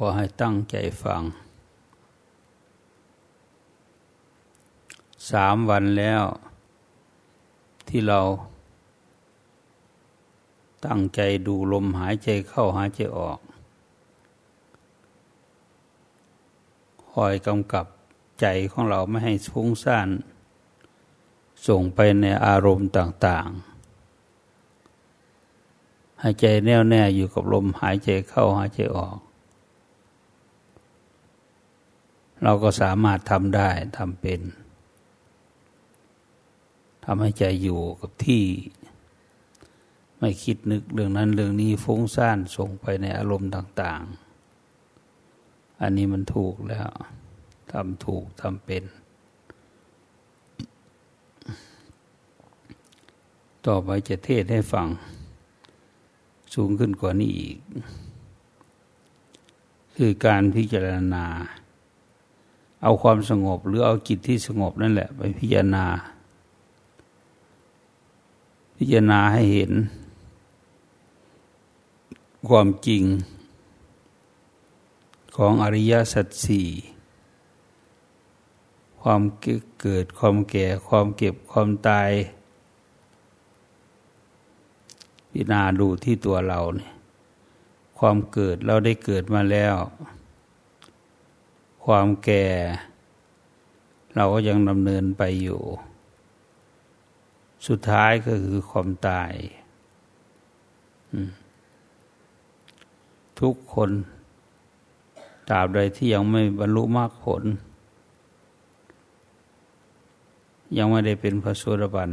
ขอให้ตั้งใจฟัง สามวันแล้ว ที่เรา ตั้งใจดูลมหายใจเข้าหายใจออก คอยกำกับใจของเราไม่ให้ฟุ้งซ่าน ส่งไปในอารมณ์ต่าง ๆหายใจแน่วแน่อยู่กับลมหายใจเข้าหายใจออก เราก็สามารถทำได้ทำเป็นทำให้ใจอยู่กับที่ ไม่คิดนึกเรื่องนั้นเรื่องนี้ฟุ้งซ่านส่งไปในอารมณ์ต่าง ๆ อันนี้มันถูกแล้วทำถูกทำเป็น ต่อไปจะเทศให้ฟัง สูงขึ้นกว่านี้อีก คือการพิจารณา เอาความสงบหรือเอาจิตที่สงบนั่นแหละ ไปพิจารณา พิจารณาให้เห็น ความจริง ของอริยสัจสี่ความเกิดความแก่ความเก็บความตาย พิจารณาดูที่ตัวเราเนี่ยความเกิดเราได้เกิดมาแล้ว ความแก่ เราก็ยังดำเนินไปอยู่ สุดท้ายก็คือความตาย ทุกคนตราบใดที่ยังไม่บรรลุมรรคผล ยังไม่ได้เป็นพระสุรบัน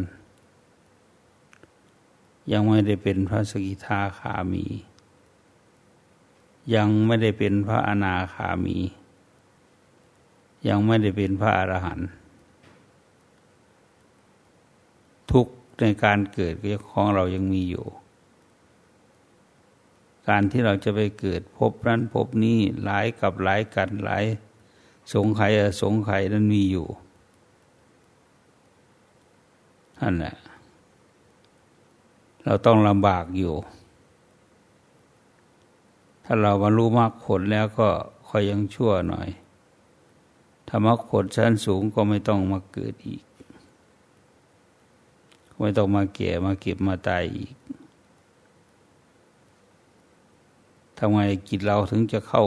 ยังไม่ได้เป็นพระสกิทาคามี ยังไม่ได้เป็นพระอนาคามี ยังไม่ได้เป็นพระอรหันต์ทุกในการเกิดของเรายังมีอยู่ การที่เราจะไปเกิดพบนั้นพบนี้หลายกับหลายกันหลายสงไข่สงไข่นั้นมีอยู่นั่นแหละ เราต้องลำบากอยู่ ถ้าเราบรรลุมรรคผลแล้วก็คอยยังชั่วหน่อย รรมะผลชั้นสูงก็ไม่ต้องมาเกิดอีก ไม่ต้องมาแก่มาเก็บมาตายอีกทำไมจิตเราถึงจะเข้า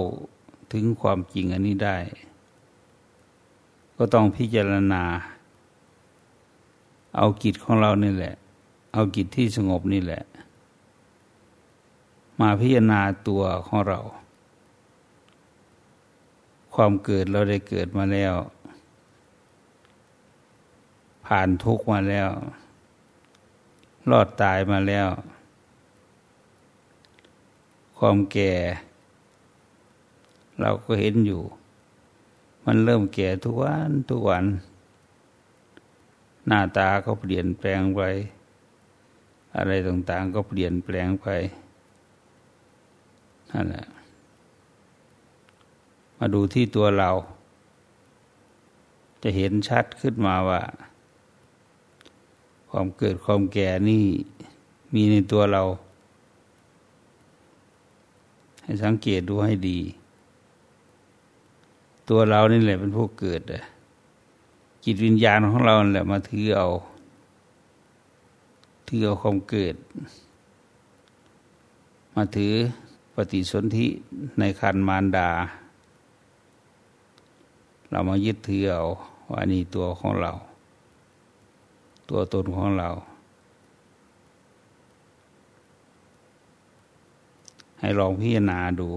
ถึงความจริงอันนี้ได้ ก็ต้องพิจารณา เอาจิตของเรานี่แหละ เอาจิตที่สงบนี่แหละ มาพิจารณาตัวของเรา ความเกิดเราได้เกิดมาแล้ว ผ่านทุกมาแล้ว รอดตายมาแล้ว ความแก่ เราก็เห็นอยู่ มันเริ่มแก่ทุกวันทุกวัน หน้าตาก็เปลี่ยนแปลงไป อะไรต่างๆก็เปลี่ยนแปลงไปนั่นแหละ มาดูที่ตัวเรา จะเห็นชัดขึ้นมาว่า ความเกิดความแก่นี่มีในตัวเรา ให้สังเกตดูให้ดี ตัวเรานี่แหละเป็นผู้เกิดจิตวิญญาณของเราแหละมาถือเอาถือเอาความเกิด มาถือปฏิสนธิในคันมารดา เรามายึดถือเอาว่านี่ตัวของเรา ตัวตนของเรา ให้ลองพิจารณาดู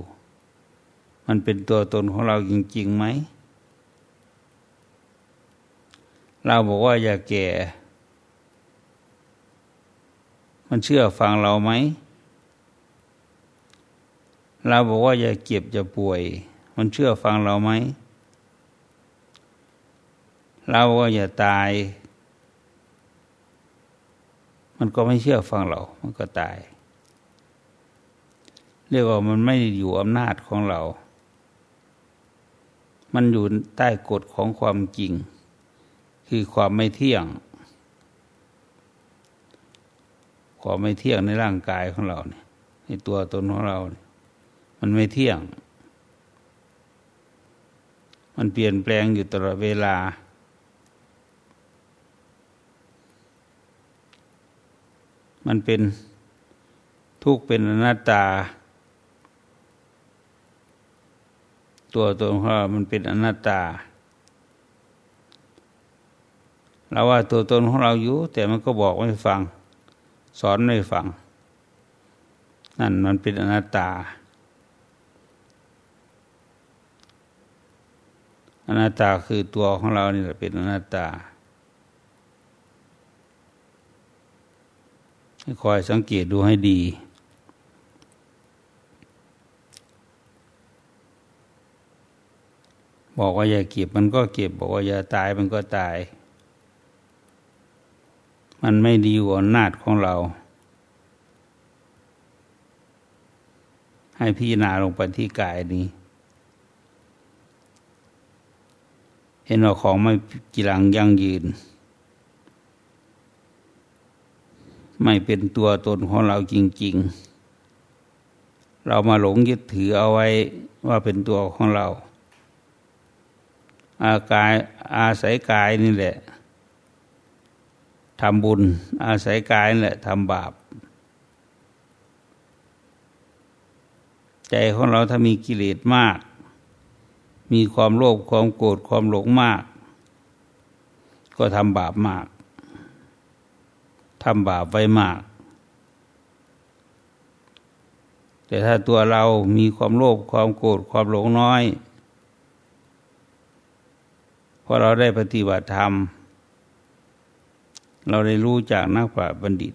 มันเป็นตัวตนของเราจริงๆไหม เราบอกว่าอย่าแก่ มันเชื่อฟังเราไหม เราบอกว่าอย่าเก็บอย่าป่วย มันเชื่อฟังเราไหม เราก็อย่าตาย มันก็ไม่เชื่อฟังเรา มันก็ตาย เรียกว่ามันไม่อยู่อำนาจของเรา มันอยู่ใต้กฎของความจริง คือความไม่เที่ยง ความไม่เที่ยงในร่างกายของเราเนี่ยในตัวตนของเราเมันไม่เที่ยง มันเปลี่ยนแปลงอยู่ตลอดเวลา มันเป็นทุกข์เป็นอนัตตา ตัวตนของเรามันเป็นอนัตตาเราว่าตัวตนของเราอยู่ แต่มันก็บอกไม่ฟัง สอนไม่ฟัง นั่นมันเป็นอนัตตา อนัตตาคือตัวของเรานี่แหละเป็นอนัตตาให้ คอยสังเกตดูให้ดี บอกว่าอย่าเก็บมันก็เก็บ บอกว่าอย่าตายมันก็ตาย มันไม่ดีกว่านาจของเรา ให้พี่นาลงไปที่กายนี้ เห็นว่าของไม่กีรังยั่งยืน ไม่เป็นตัวตนของเราจริง ๆ เรามาหลงยึดถือเอาไว้ว่าเป็นตัวของเรา อากายอาศัยกายนี่แหละทำบุญ อาศัยกายนี่แหละทำบาป ใจของเราถ้ามีกิเลสมาก มีความโลภความโกรธความหลงมาก ก็ทำบาปมาก ทำบาปไว้มาก แต่ถ้าตัวเรามีความโลภความโกรธความหลงน้อยเพอเราได้ปฏิบัติธรรม เราได้รู้จากนักปราชญ์บัณฑิต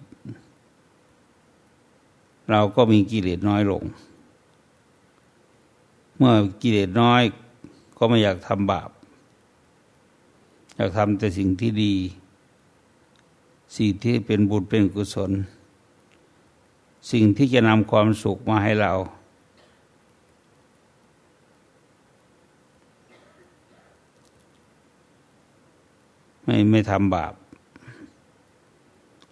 เราก็มีกิเลสน้อยลง เมื่อกิเลสน้อยก็ไม่อยากทำบาป อยากทำแต่สิ่งที่ดี สิ่งที่เป็นบุญเป็นกุศล สิ่งที่จะนำความสุขมาให้เรา ไม่ไม่ทำบาป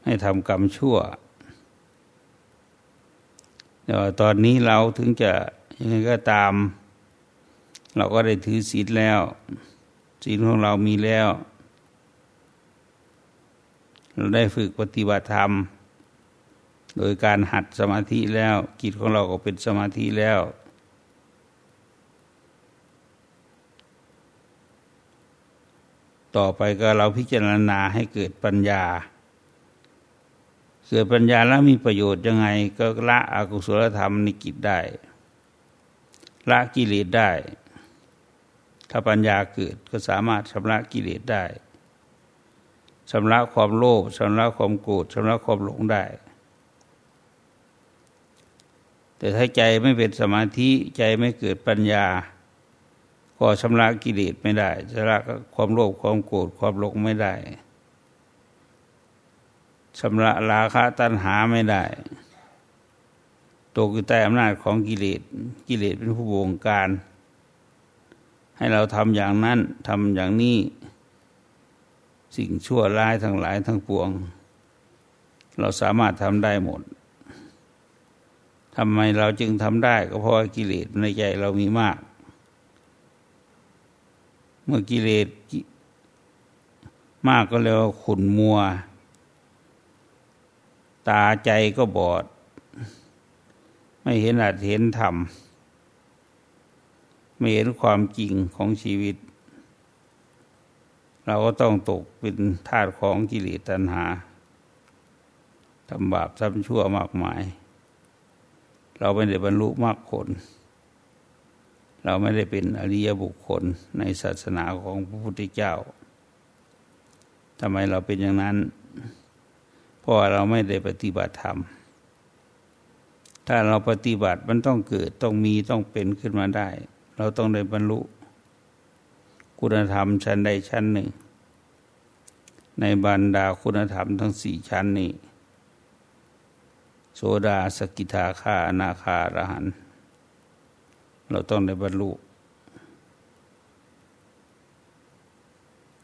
ให้ทำกรรมชั่วแต่ว่าตอนนี้เราถึงจะยังไงก็ตาม เราก็ได้ถือศีลแล้วศีลของเรามีแล้ว เราได้ฝึกปฏิบัติธรรม โดยการหัดสมาธิแล้วจิตของเราก็เป็นสมาธิแล้ว ต่อไปก็เราพิจารณาให้เกิดปัญญา เกิดปัญญาแล้วมีประโยชน์ยังไง ก็ละอกุศลธรรมในกิจได้ ละกิเลสได้ ถ้าปัญญาเกิดก็สามารถชำระกิเลสได้ ชำระความโลภชำระความโกรธชำระความหลงได้ แต่ถ้าใจไม่เป็นสมาธิใจไม่เกิดปัญญา ก็ชำระกิเลสไม่ได้ชำระความโลภความโกรธความหลงไม่ได้ชำระราคะตัณหาไม่ได้ตกอยู่ใต้อำนาจของกิเลสกิเลสเป็นผู้บงการ ให้เราทำอย่างนั้นทำอย่างนี้ สิ่งชั่วร้ายทั้งหลายทั้งปวง เราสามารถทำได้หมดทำไมเราจึงทำได้ก็เพราะกิเลสในใจเรามีมาก เมื่อกิเลสมากก็เรียกว่าขุนมัว ตาใจก็บอด ไม่เห็นอาจเห็นธรรม ไม่เห็นความจริงของชีวิต เราก็ต้องตกเป็นทาสของกิเลสตัณหาทำบาปทำชั่วมากมาย เราไม่ได้บรรลุมรรคผล เราไม่ได้เป็นอริยบุคคลในศาสนาของพระพุทธเจ้าทำไมเราเป็นอย่างนั้น เพราะเราไม่ได้ปฏิบัติธรรม ถ้าเราปฏิบัติมันต้องเกิดต้องมีต้องเป็นขึ้นมาได้ เราต้องได้บรรลุ คุณธรรมชั้นใดชั้นหนึ่ง ในบรรดาคุณธรรมทั้งสี่ชั้นนี้ โสดาสกิทาคาอนาคารหัน เราต้องได้บรรลุ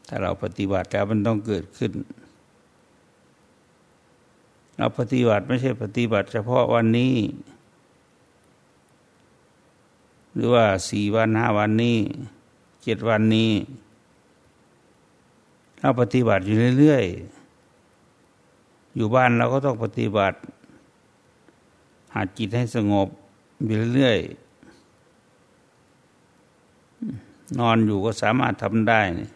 ถ้าเราปฏิบัติแล้วมันต้องเกิดขึ้นเราปฏิบัติไม่ใช่ปฏิบัติเฉพาะวันนี้ หรือว่าสี่วันห้าวันนี้ เจ็ดวันนี้เราปฏิบัติอยู่เรื่อยๆ อยู่บ้านเราก็ต้องปฏิบัติ หาจิตให้สงบอยู่เรื่อยๆ นอนอยู่ก็สามารถทำได้นี่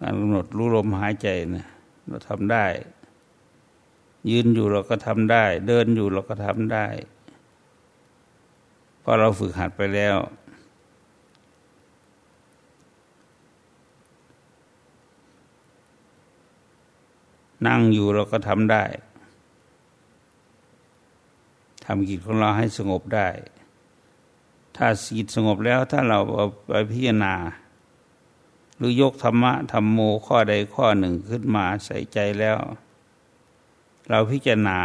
การกำหนดรู้ลมหายใจเนี่ยเราทำได้ ยืนอยู่เราก็ทำได้ เดินอยู่เราก็ทำได้เพราะเราฝึกหัดไปแล้ว นั่งอยู่เราก็ทำได้ทำกิจของเราให้สงบได้ ถ้าจิตสงบแล้วถ้าเราไปพิจารณา หรือยกธรรมะธรรมโมข้อใดข้อหนึ่งขึ้นมาใส่ใจแล้ว เราพิจารณา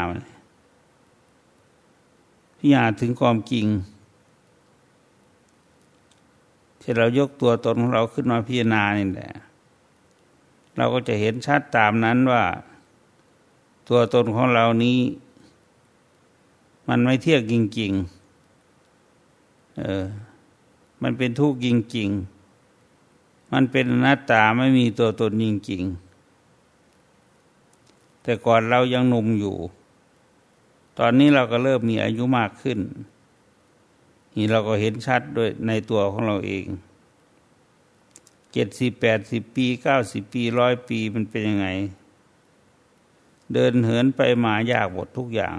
พิจารณาถึงความจริงที่เรายกตัวตนของเราขึ้นมาพิจารณานี่แหละ เราก็จะเห็นชัดตามนั้นว่า ตัวตนของเรานี้ มันไม่เที่ยงจริงๆเออมันเป็นทุกข์จริง ๆ มันเป็นหน้าตาไม่มีตัวตนจริง ๆ แต่ก่อนเรายังหนุ่มอยู่ ตอนนี้เราก็เริ่มมีอายุมากขึ้นนี่เราก็เห็นชัดด้วยในตัวของเราเอง เจ็ดสิบแปดสิบปีเก้าสิบปีร้อยปีมันเป็นยังไง เดินเหินไปมายากหมดทุกอย่าง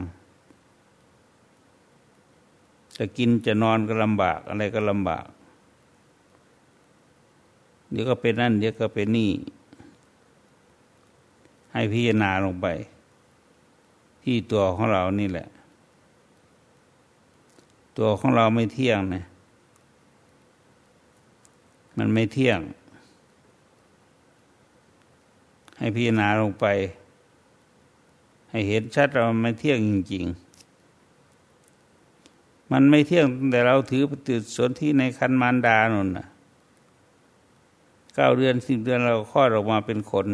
จะกินจะนอนก็ลำบากอะไรก็ลำบาก เดี๋ยวก็เป็นนั่นเดี๋ยวก็เป็นนี่ ให้พิจารณาลงไป ที่ตัวของเรานี่แหละ ตัวของเราไม่เที่ยงนะมันไม่เที่ยง ให้พิจารณาลงไป ให้เห็นชัดว่ามันไม่เที่ยงจริง ๆ มันไม่เที่ยงแต่เราถือปฏิสนธิในคันมารดานนน่ะเก้าเดือนสิบเดือนเราคลอดออกมาเป็นคน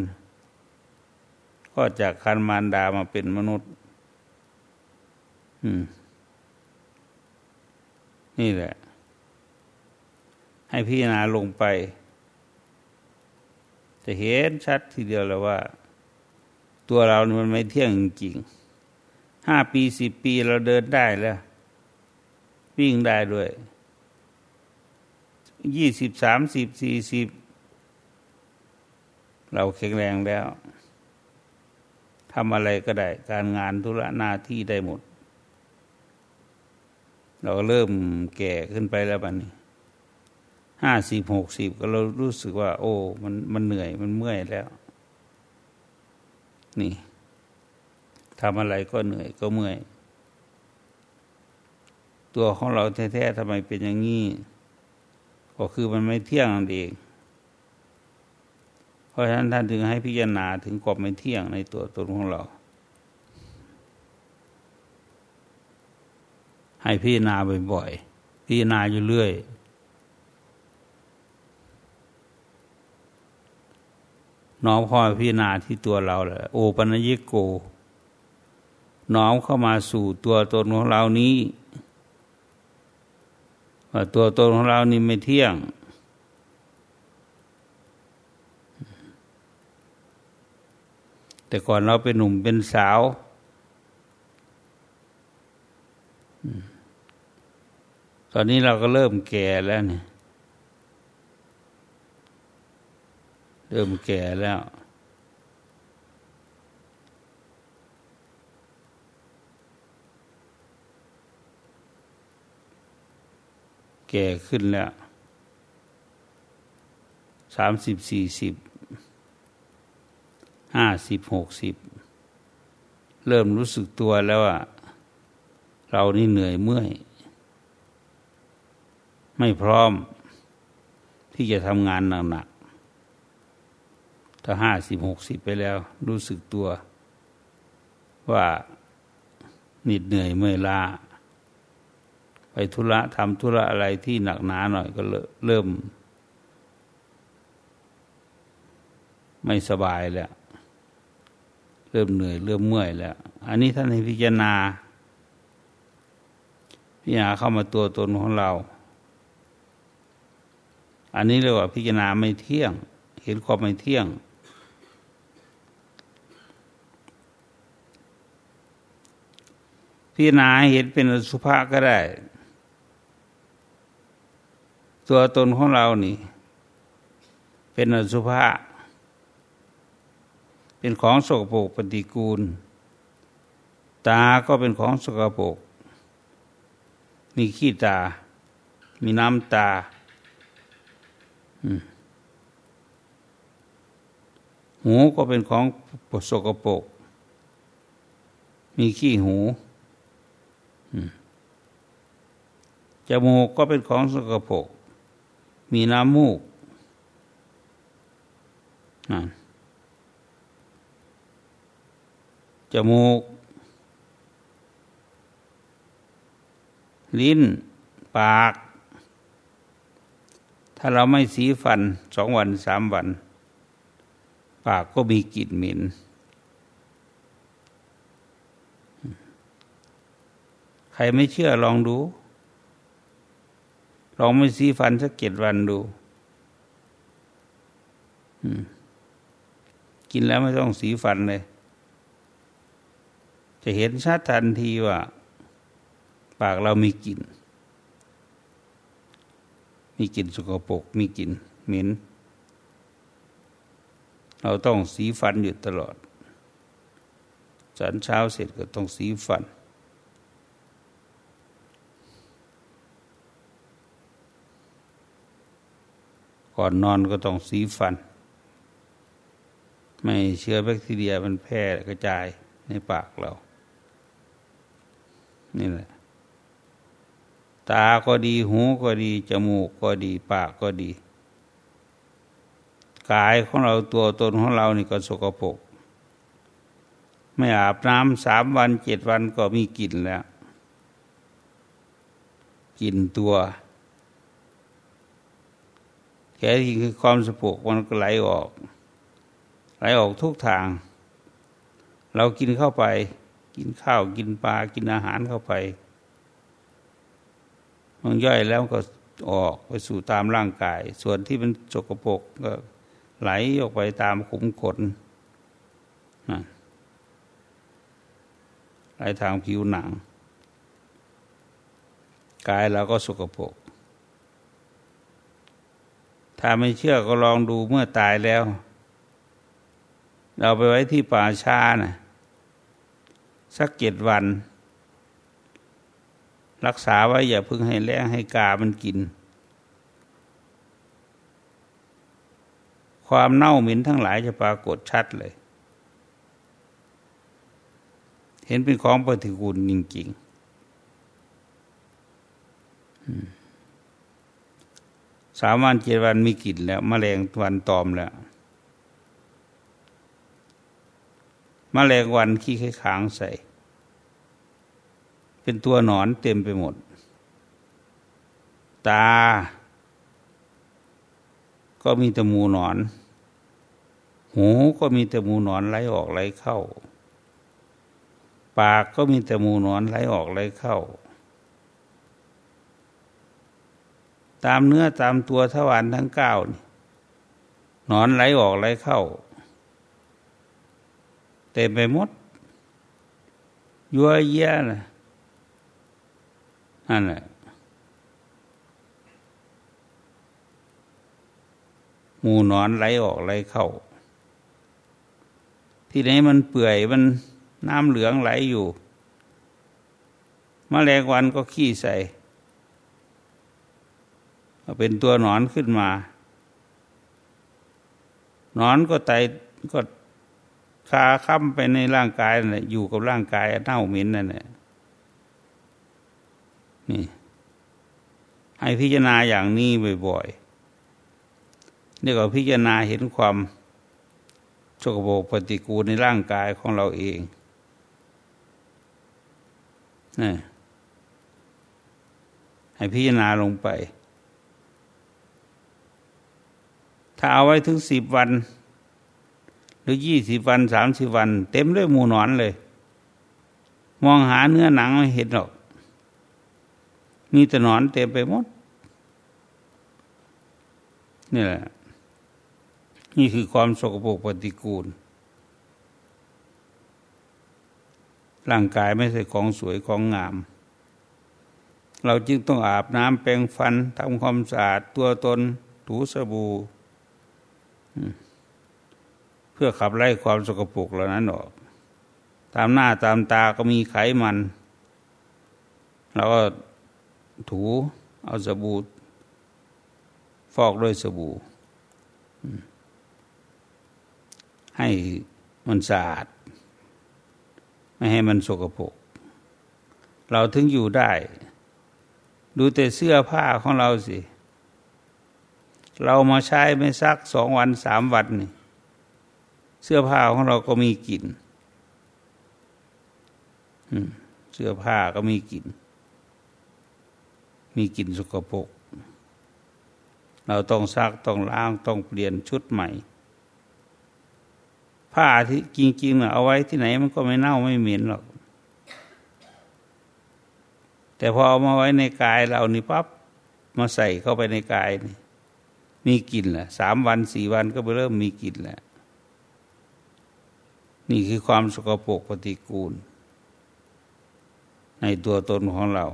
คลอดจากคันมารดามาเป็นมนุษย์ อืม นี่แหละ ให้พิจารณาลงไป จะเห็นชัดทีเดียวเลยว่า ตัวเรามันไม่เที่ยงจริงห้าปีสิบปีเราเดินได้แล้ว วิ่งได้ด้วยยี่สิบสามสิบสี่สิบเราแข็งแรงแล้วทำอะไรก็ได้ การงานธุระหน้าที่ได้หมด เราเริ่มแก่ขึ้นไปแล้วบัดนี้ ห้าสิบหกสิบก็เรารู้สึกว่า โอ้ มันมันเหนื่อยมันเมื่อยแล้ว นี่ทำอะไรก็เหนื่อยก็เมื่อย ตัวของเราแท้ๆทำไมเป็นอย่างนี้ก็คือมันไม่เที่ยงนั่นเอง เพราะฉะนั้นท่านถึงให้พิจารณาถึงความไม่เที่ยงในตัวตนของเรา ให้พิจารณาบ่อยๆพิจารณาอยู่เรื่อย น้อมเข้ามาพิจารณาที่ตัวเราแหละโอปัญญิโก น้อมเข้ามาสู่ตัวตนของเรานี้ว่าตัวตนของเรานี่ไม่เที่ยง แต่ก่อนเราเป็นหนุ่มเป็นสาว ตอนนี้เราก็เริ่มแก่แล้วเนี่ย เริ่มแก่แล้ว แก่ขึ้นแล้วสามสิบสี่สิบห้าสิบหกสิบเริ่มรู้สึกตัวแล้วว่าเรานี่เหนื่อยเมื่อย ไม่พร้อมที่จะทำงานหนัก ถ้าห้าสิบหกสิบไปแล้ว รู้สึกตัว ว่านิดเหนื่อยเมื่อยล้าไปธุระทำธุระอะไรที่หนักหนาหน่อยก็เริ่ม ไม่สบายแล้ว เริ่มเหนื่อย เริ่มเมื่อยแล้ว อันนี้ท่านให้พิจารณา พิจารณาเข้ามาตัวตนของเรา อันนี้เรียกว่าพิจารณาไม่เที่ยง เห็นความไม่เที่ยง พิจารณาเห็นเป็นสุภาพก็ได้ ตัวตนของเรานี่ เป็นอสุภาพเป็นของสกปรกปฏิกูล ตาก็เป็นของสกปรกมีขี้ตา มีน้ำตา หูก็เป็นของสกปรกมีขี้หู จมูกก็เป็นของสกปรกมีน้ำมูกนั่นจมูก ลิ้น ปาก ถ้าเราไม่สีฟันสองวันสามวัน ปากก็มีกลิ่นเหม็น ครไม่เชื่อลองดู ลองไม่สีฟันสักเจ็ดวันดูกินแล้วไม่ต้องสีฟันเลย จะเห็นชัดทันทีว่า ปากเรามีกลิ่น มีกลิ่นสกปรกมีกลิ่นเหม็น เราต้องสีฟันอยู่ตลอดฉันเช้าเสร็จก็ต้องสีฟัน ก่อนนอนก็ต้องสีฟัน ไม่เชื้อแบคทีเรียมันแพร่กระจายในปากเรา นี่แหละ ตาก็ดีหูก็ดี จมูกก็ดี ปากก็ดี กายของเราตัวตนของเรานี่ก็สกปรกไม่อาบน้ำสามวันเจ็ดวันก็มีกลิ่นแล้วกลิ่นตัว แค่ที่คือความสกปรกมันก็ไหลออก ไหลออกทุกทาง เรากินเข้าไป กินข้าวกินปลากินอาหารเข้าไป มันย่อยแล้วก็ออกไปสู่ตามร่างกาย ส่วนที่มันจกปรกก็ไหลออกไปตามขุมขนไหลทางผิวหนัง กายเราก็สกปรก ถ้าไม่เชื่อก็ลองดูเมื่อตายแล้ว เราไปไว้ที่ป่าช้านะ่ะสักเจ็ดวัน รักษาไว้อย่าพึ่งให้แล้งให้กามันกิน ความเน่าเหม็นทั้งหลายจะปรากฏชัดเลย เห็นเป็นของปฏิกูลจริงๆ สามวันเจ็ดวันมีกลิ่นแล้วมแมลงวันตอมแล้วมแมลงวันขี้ไข้ขางใส่ เป็นตัวหนอนเต็มไปหมด ตา ก็มีแต่มูหนอน หูก็มีแต่มูหนอนไหลออกไหลเข้า ปากก็มีแต่มูหนอนไหลออกไหลเข้า ตามเนื้อตามตัวทวารทั้งเก้านี่นอนไหลออกไหลเข้า เต็มไปหมด ยัวเยียนะนั่นแหละหมูนอนไหลออกไหลเข้า ที่ไหนมันเปื่อยมันน้ำเหลืองไหลอยู่มแมลงวันก็ขี้ใส่ เป็นตัวหนอนขึ้นมานอนก็ไตก็คาค้ำไปในร่างกายน่ะอยู่กับร่างกายเน่าเหม็นนั่นแหละนี่ให้พิจารณาอย่างนี้บ่อยๆนี่ก็พิจารณาเห็นความโชกโบกปฏิกูลในร่างกายของเราเองนี่ให้พิจารณาลงไป ถ้าเอาไว้ถึงสิบวัน หรือยี่สิบวันสามสิบวัน เต็มด้วยหมูหนอนเลย มองหาเนื้อหนังไม่เห็นหรอก มีแต่หนอนเต็มไปหมดนี่แหละนี่คือความสกปรกปฏิกูล ร่างกายไม่ใช่ของสวยของงาม เราจึงต้องอาบน้ำแปรงฟันทำความสะอาดตัวตนถูสบู่ เพื่อขับไล่ความสกปรกเหล่านั้นออก ตามหน้าตามตาก็มีไขมันเราก็ถูเอาสบู่ฟอกด้วยสบู่ให้มันสะอาด ไม่ให้มันสกปรกเราถึงอยู่ได้ ดูแต่เสื้อผ้าของเราสิ เรามาใช้ไม่ซักสองวันสามวันนี่เสื้อผ้าของเราก็มีกลิ่นเสื้อผ้าก็มีกลิ่น มีกลิ่นสกปรก เราต้องซักต้องล้างต้องเปลี่ยนชุดใหม่ ผ้าที่จริงๆเอาไว้ที่ไหนมันก็ไม่เน่าไม่เหม็นหรอก แต่พอเอามาไว้ในกายเรานี่ปั๊บมาใส่เข้าไปในกายนี่ มีกลิ่นแหละสามวันสี่วันก็ไปเริ่มมีกลิ่นแล้วนี่คือความสกปรกปฏิกูล ในตัวตนของเรา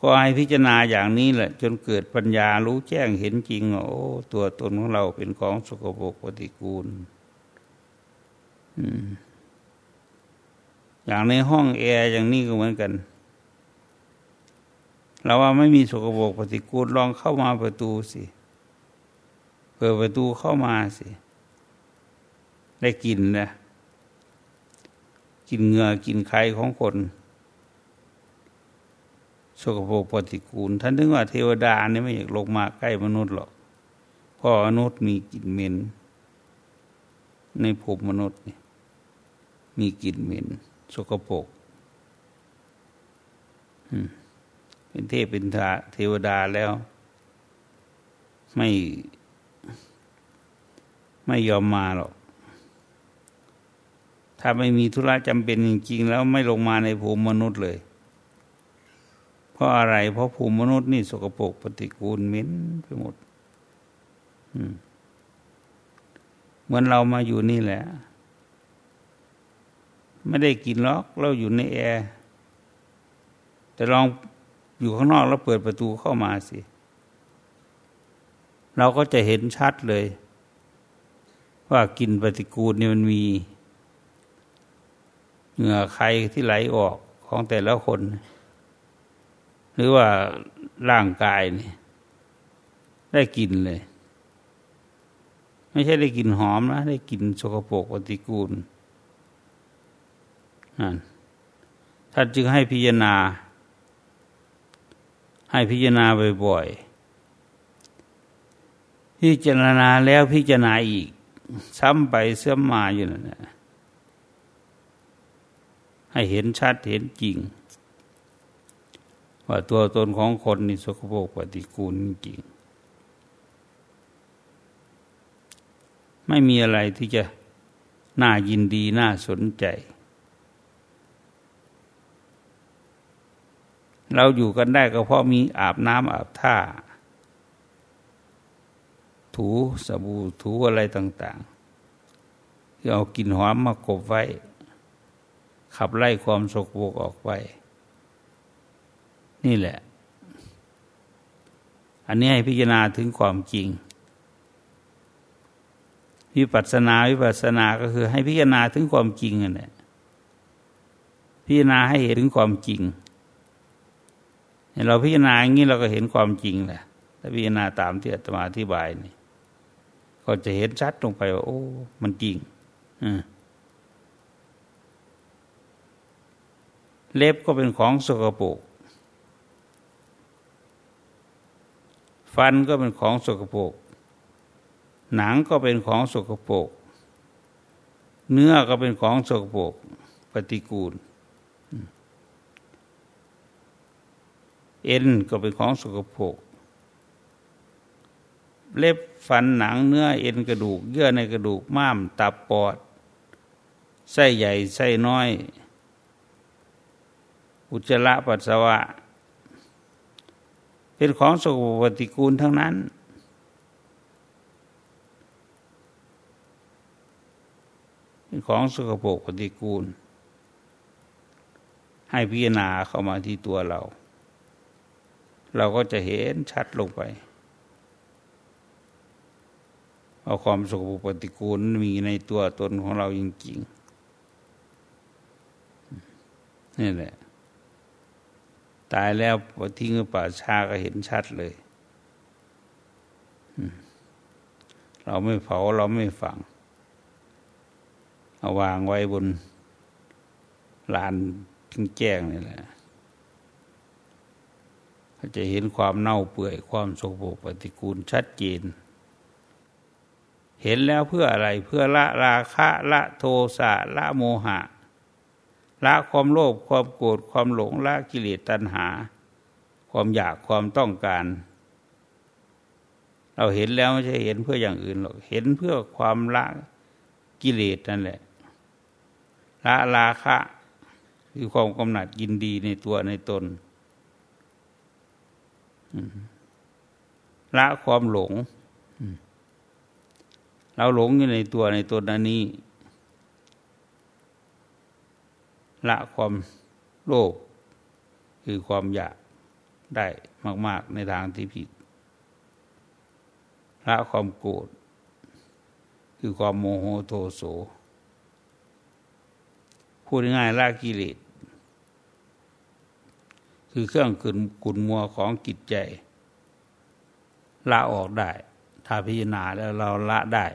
ก็ให้พิจารณาอย่างนี้แหละ จนเกิดปัญญารู้แจ้งเห็นจริงโอ้ตัวตนของเราเป็นของสกปรกปฏิกูลอย่างในห้องแอร์อย่างนี้ก็เหมือนกัน เราว่าไม่มีสกปรกปฏิกูลลองเข้ามาประตูสิเปิดประตูเข้ามาสิ ได้กินนะกินเหงื่อกินไข่ของคน สกปรกปฏิกูล ท่านถึงว่าเทวดาเนี่ยไม่อยากลงมาใกล้มนุษย์หรอกเพราะมนุษย์มีกลิ่นเหม็น ในภพมนุษย์นี่มีกลิ่นเหม็นสกปรก เป็นเทพเป็นเทวดาแล้ว ไม่ไม่ยอมมาหรอก ถ้าไม่มีธุระจำเป็นจริง ๆ แล้วไม่ลงมาในภูมิมนุษย์เลย เพราะอะไร เพราะภูมิมนุษย์นี่สกปรกปฏิกูลเหม็นไปหมดเหมือนเรามาอยู่นี่แหละ ไม่ได้กินล็อกเราอยู่ในแอร์แต่ลอง อยู่ข้างนอกแล้วเปิดประตูเข้ามาสิ เราก็จะเห็นชัดเลย ว่ากินปฏิกูลนี่มันมี เหงื่อใครที่ไหลออกของแต่ละคน หรือว่าร่างกายนี่ได้กินเลย ไม่ใช่ได้กินหอมนะ ได้กินสกปรกปฏิกูลนั่นท่านจึงให้พิจารณา ให้พิจารณาบ่อยๆพิจารณาแล้วพิจารณาอีก ซ้ำไปเสื่อมมาอยู่นั่นแหละให้เห็นชัดเห็นจริง ว่าตัวตนของคนนี่สกปรกปฏิกูลจริง ไม่มีอะไรที่จะน่ายินดีน่าสนใจ เราอยู่กันได้ก็เพราะมีอาบน้ำอาบท่า ถูสบู่ถูอะไรต่างๆที่เอากินหอมมากบไว้ ขับไล่ความสกปรกออกไป นี่แหละ อันนี้ให้พิจารณาถึงความจริง วิปัสสนาวิปัสสนาก็คือให้พิจารณาถึงความจริงนั่นแหละพิจารณาให้เห็นถึงความจริง เราพิจารณาอย่างนี้เราก็เห็นความจริงแหละถ้าพิจารณาตามที่อาตมาอธิบายนี่ก็จะเห็นชัดลงไปว่าโอ้ มันจริงเล็บก็เป็นของสกปรกฟันก็เป็นของสกปรกหนังก็เป็นของสกปรกเนื้อก็เป็นของสกปรกปฏิกูล เอ็นก็เป็นของสกปรกเล็บฟันหนังเนื้อเอ็นกระดูก เยื่อในกระดูกม้ามตับปอดไส้ใหญ่ไส้น้อย อุจจาระปัสสาวะ เป็นของสกปรกฏิกูลทั้งนั้น เป็นของสกปรกปฏิกูล ให้พิจารณาเข้ามาที่ตัวเรา เราก็จะเห็นชัดลงไป เอาความสกปรกปฏิกูลมีในตัวตนของเราจริงๆนี่แหละ ตายแล้วพอทิ้งป่าชาก็เห็นชัดเลย เราไม่เผาเราไม่ฝัง เอาวางไว้บนลานทิ้งแจ้งนี่แหละ จะเห็นความเน่าเปื่อยความโสโครกปฏิกูลชัดเจน เห็นแล้วเพื่ออะไรเพื่อละราคะละโทสะละโมหะ ละความโลภความโกรธความหลงละกิเลสตัณหา ความอยากความต้องการ เราเห็นแล้วไม่ใช่เห็นเพื่ออย่างอื่นหรอกเห็นเพื่อความละกิเลสนั่นแหละ ละราคะคือความกำหนัดยินดีในตัวในตน ละความหลง เราหลงอยู่ในตัวในตนนั้นนี้ ละความโลภคือความอยากได้มาก ๆ ในทางที่ผิด ละความโกรธคือความโมโหโทโสพูดง่ายละกิเลส คือเครื่องขุนกุนมัวของจิตใจละออกได้ ถ้าพิจารณาแล้วเราละได้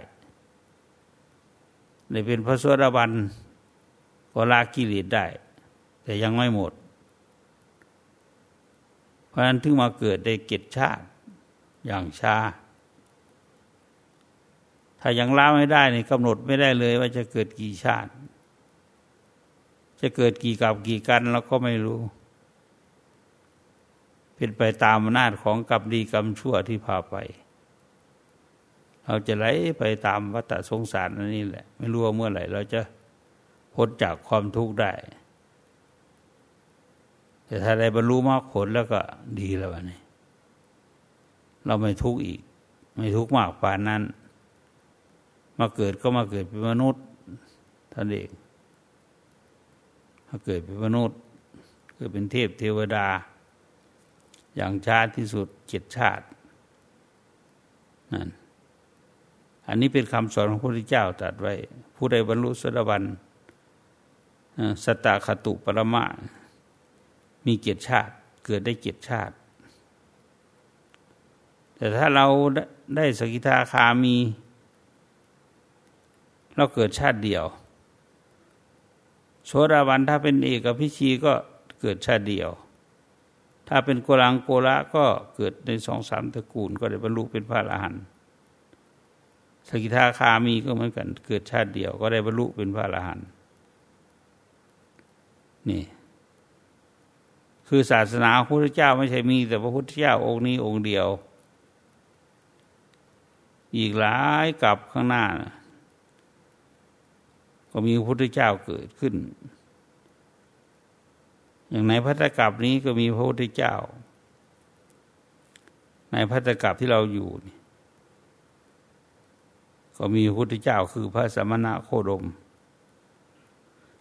ในเป็นพระสวดาบันก็ละกิเลสได้ แต่ยังไม่หมด เพราะฉะนั้นถึงมาเกิดได้เกตชาติอย่างชาถ้ายังละไม่ได้นี่กำหนดไม่ได้เลยว่าจะเกิดกี่ชาติ จะเกิดกี่กับกี่กันเราก็ไม่รู้ เป็นไปตามอำนาจของกรรมดีกรรมชั่วที่พาไป เราจะไหลไปตามวัฏสงสารนั่นนี่แหละ ไม่รู้ว่าเมื่อไหร่ เราจะพ้นจากความทุกข์ได้ แต่ถ้าได้บรรลุมรรคผลแล้วก็ดีแล้ววันนี้ เราไม่ทุกข์อีก ไม่ทุกข์มากป่านนั้น มาเกิดก็มาเกิดเป็นมนุษย์ท่านเองมาเกิดเป็นมนุษย์ เกิดเป็นเทพเทวดา อย่างชาติที่สุดเจ็ดชาตินั่นอันนี้เป็นคำสอนของพระพุทธเจ้าตรัสไว้ ผู้ใดบรรลุสดบันสตาคตุปรมะ มีเกียรติชาติ เกิดได้เกียรติชาติ แต่ถ้าเราได้สกิทาคามี เราเกิดชาติเดียวโสดาบันถ้าเป็นเอกพิชีก็เกิดชาติเดียว ถ้าเป็นโกลังโกละก็เกิดในสองสามตระกูล ก็ได้บรรลุเป็นพระอรหันต์สกิทาคามีก็เหมือนกัน เกิดชาติเดียวก็ได้บรรลุเป็นพระอรหันต์นี่ คือศาสนาพระพุทธเจ้าไม่ใช่มี แต่พระพุทธเจ้าองค์นี้องค์เดียว อีกหลายกับข้างหน้านะก็มีพระพุทธเจ้าเกิดขึ้น อย่างในพัตกับนี้ก็มีพระพุทธเจ้า ในพัตกับที่เราอยู่ก็มีพระพุทธเจ้าคือพระสมณะโคดม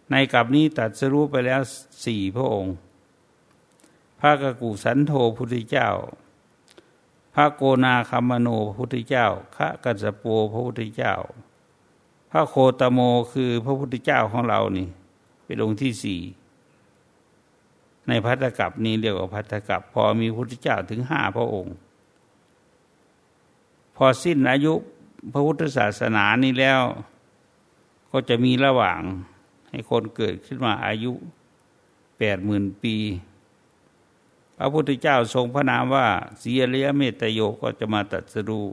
ในกับนี้ตัดสรู้ไปแล้วสี่พระองค์ พระกกุสันโธพุทธเจ้า พระโกนาคัมมโนพุทธเจ้าพระกัสโปพระพุทธเจ้า พระโคตโมคือพระพุทธเจ้าของเรานี่ เป็นองค์ที่สี่ ในพัทธกับนี้เรียกว่าพัทธกับ พอมีพุทธเจ้าถึงห้าพระองค์ พอสิ้นอายุพระพุทธศาสนานี้แล้ว ก็จะมีระหว่างให้คนเกิดขึ้นมาอายุแปดหมื่นปี พระพุทธเจ้าทรงพระนามว่าสีเลียเมตโยก็จะมาตัดสรู้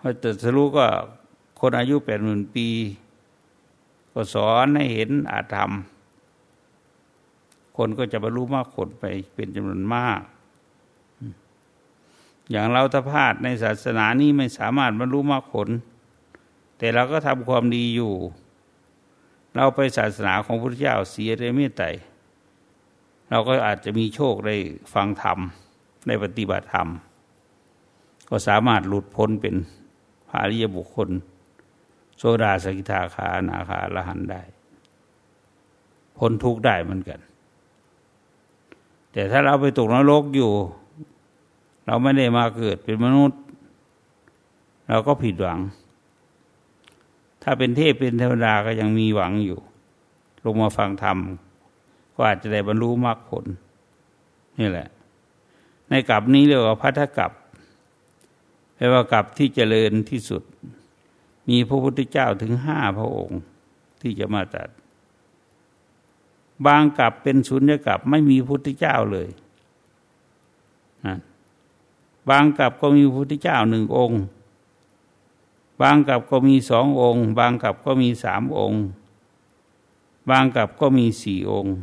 พอตัดสรู้ก็คนอายุแปดหมื่นปี ก็สอนให้เห็นอาธรรม คนก็จะบรรลุมากผลไปเป็นจำนวนมาก อย่างเราถ้าพลาดในศาสนานี้ไม่สามารถบรรลุมากผล แต่เราก็ทำความดีอยู่ เราไปศาสนาของพระพุทธเจ้าเสียได้ไม่ไตเราก็อาจจะมีโชคได้ฟังธรรมได้ปฏิบัติธรรม ก็สามารถหลุดพ้นเป็นพระอริยบุคคล โซดาสกิทาคานาคาละหันได้ พ้นทุกข์ได้เหมือนกัน แต่ถ้าเราไปตกนรกอยู่ เราไม่ได้มาเกิดเป็นมนุษย์ เราก็ผิดหวัง ถ้าเป็นเทพเป็นเทวดาก็ยังมีหวังอยู่ ลงมาฟังธรรมก็อาจจะได้บรรลุมรรคผล นี่แหละ ในกลับนี้เรียกว่าพัทธกลับแปลว่ากลับที่เจริญที่สุด มีพระพุทธเจ้าถึงห้าพระองค์ที่จะมาตัด บางกลับเป็นศูนย์กลับไม่มีพุทธเจ้าเลยนะบางกลับก็มีพุทธเจ้าหนึ่งองค์ บางกลับก็มีสององค์ บางกลับก็มีสามองค์ บางกลับก็มีสี่องค์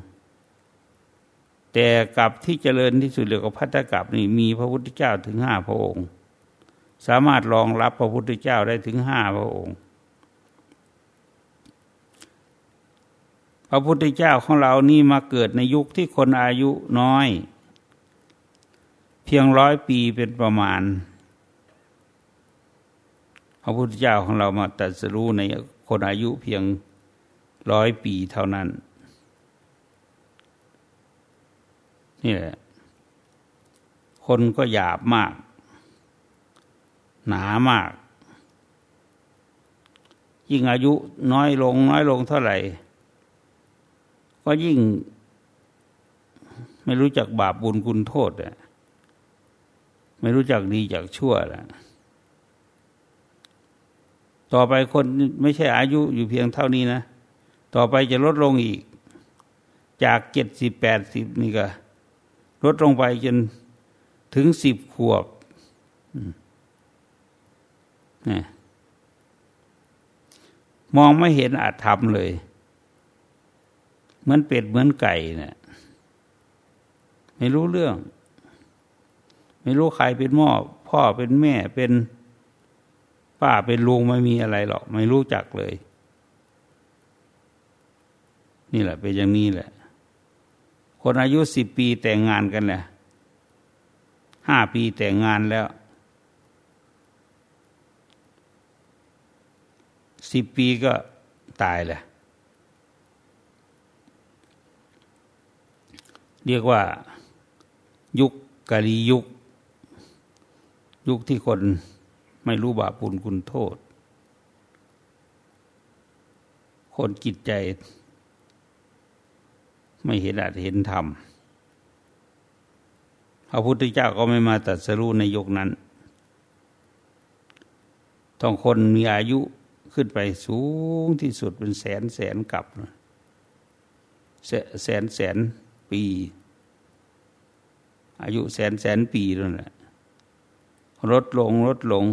แต่กลับที่เจริญที่สุดเรียกว่าพัทธกลับนี่มีพระพุทธเจ้าถึงห้าพระองค์ สามารถรองรับพระพุทธเจ้าได้ถึงห้าพระองค์ พระพุทธเจ้าของเรานี่มาเกิดในยุคที่คนอายุน้อย เพียงร้อยปีเป็นประมาณ พระพุทธเจ้าของเรามาตัดสรู้ในคนอายุเพียงร้อยปีเท่านั้น นี่แหละ คนก็หยาบมาก หนามาก ยิ่งอายุน้อยลง น้อยลงเท่าไหร่ ก็ยิ่ง ไม่รู้จักบาปบุญคุณโทษอะไม่รู้จักดีจากชั่วแล้วต่อไปคนไม่ใช่อายุอยู่เพียงเท่านี้นะ ต่อไปจะลดลงอีก จากเจ็ดสิบแปดสิบนี่ก็ลดลงไปจนถึงสิบขวบนะมองไม่เห็นอาจทำเลย เหมือนเป็ดเหมือนไก่เนะี่ยไม่รู้เรื่อง ไม่รู้ใครเป็นหม้อพ่อเป็นแม่เป็นป้าเป็นลุงไม่มีอะไรหรอก ไม่รู้จักเลย นี่แหละ เป็นอย่างนี้แหละ คนอายุสิบปีแต่งงานกันแหละห้าปีแต่งงานแล้วสิบปีก็ตายแหละ เรียกว่ายุคกาลียุค ยุคที่คนไม่รู้บาปุลคุณโทษ คนจิตใจ ไม่เห็นอาจเห็นธรรมพระพุทธเจ้าก็ไม่มาตัดสรู้ในยุคนั้น ต้องคนมีอายุขึ้นไปสูงที่สุดเป็นแสนแสนกับ แสนแสน ปี อายุแสนแสนปีนั่นแหละลดลงลดลง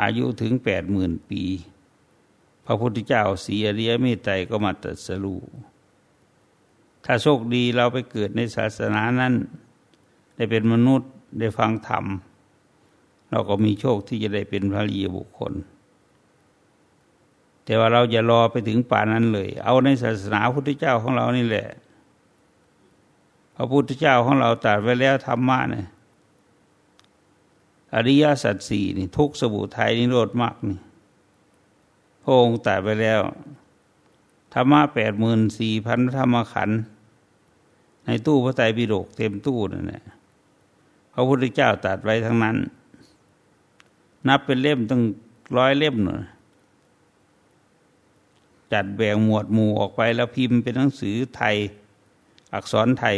อายุถึงแปดหมื่นปี พระพุทธเจ้าสีอริยเมตไตรก็มาตรัสรู้ถ้าโชคดีเราไปเกิดในศาสนานั้น ได้เป็นมนุษย์ได้ฟังธรรม เราก็มีโชคที่จะได้เป็นพระรีบุคคล แต่ว่าเราจะรอไปถึงป่านั้นเลย เอาในศาสนาพุทธเจ้าของเรานี่แหละ พระพุทธเจ้าของเราตรัสไว้แล้วธรรมะเนี่ยอริยสัจสี่นี่ทุกสบู่ไทยนิโรธมากนี่พระองค์ตรัสไว้แล้ว ธรรมะแปดหมื่นสี่พันธรรมขันธ์ในตู้พระไตรปิฎกเต็มตู้นั่นแหละพระพุทธเจ้าตรัสไว้ทั้งนั้น นับเป็นเล่มตั้งร้อยเล่มหน่อยจัดแบ่งหมวดหมู่ออกไปแล้วพิมพ์เป็นหนังสือไทย อักษรไทย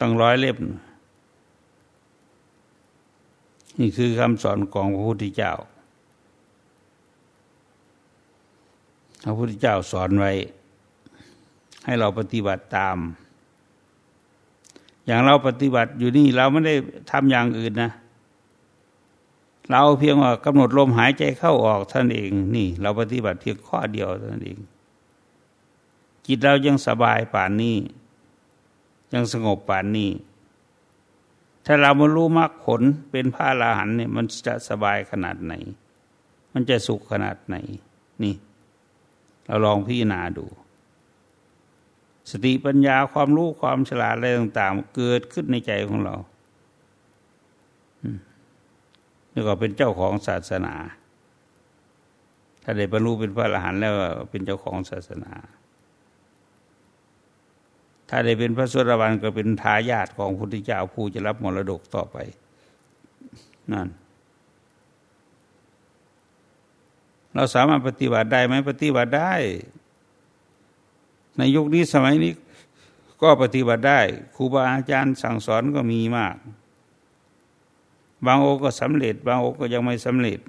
ตั้งร้อยเล่มนี่คือคำสอนของพระพุทธเจ้า พระพุทธเจ้าสอนไว้ ให้เราปฏิบัติตาม อย่างเราปฏิบัติอยู่นี่เราไม่ได้ทำอย่างอื่นนะ เราเพียงว่ากำหนดลมหายใจเข้าออกท่านเอง นี่ เราปฏิบัติเพียงข้อเดียวท่านเอง จิตเรายังสบายป่านนี้ ยังสงบป่านนี้ ถ้าเรามารู้มรรคผลเป็นพระอรหันต์เนี่ยมันจะสบายขนาดไหน มันจะสุขขนาดไหน นี่ เราลองพิจารณาดู สติปัญญาความรู้ความฉลาดอะไรต่าง ๆ เกิดขึ้นในใจของเรานนี่ก็เป็นเจ้าของศาสนา ถ้าได้บรรลุเป็นพระอรหันต์แล้วเป็นเจ้าของศาสนา ถ้าได้เป็นพระสุรวันก็เป็นทายาทของพุทธเจ้าผู้จะรับมรดกต่อไปนั่นเราสามารถปฏิบัติได้ไหมปฏิบัติได้ ในยุคนี้สมัยนี้ก็ปฏิบัติได้ครูบาอาจารย์สั่งสอนก็มีมาก บางองค์ก็สำเร็จ บางองค์ก็ยังไม่สำเร็จ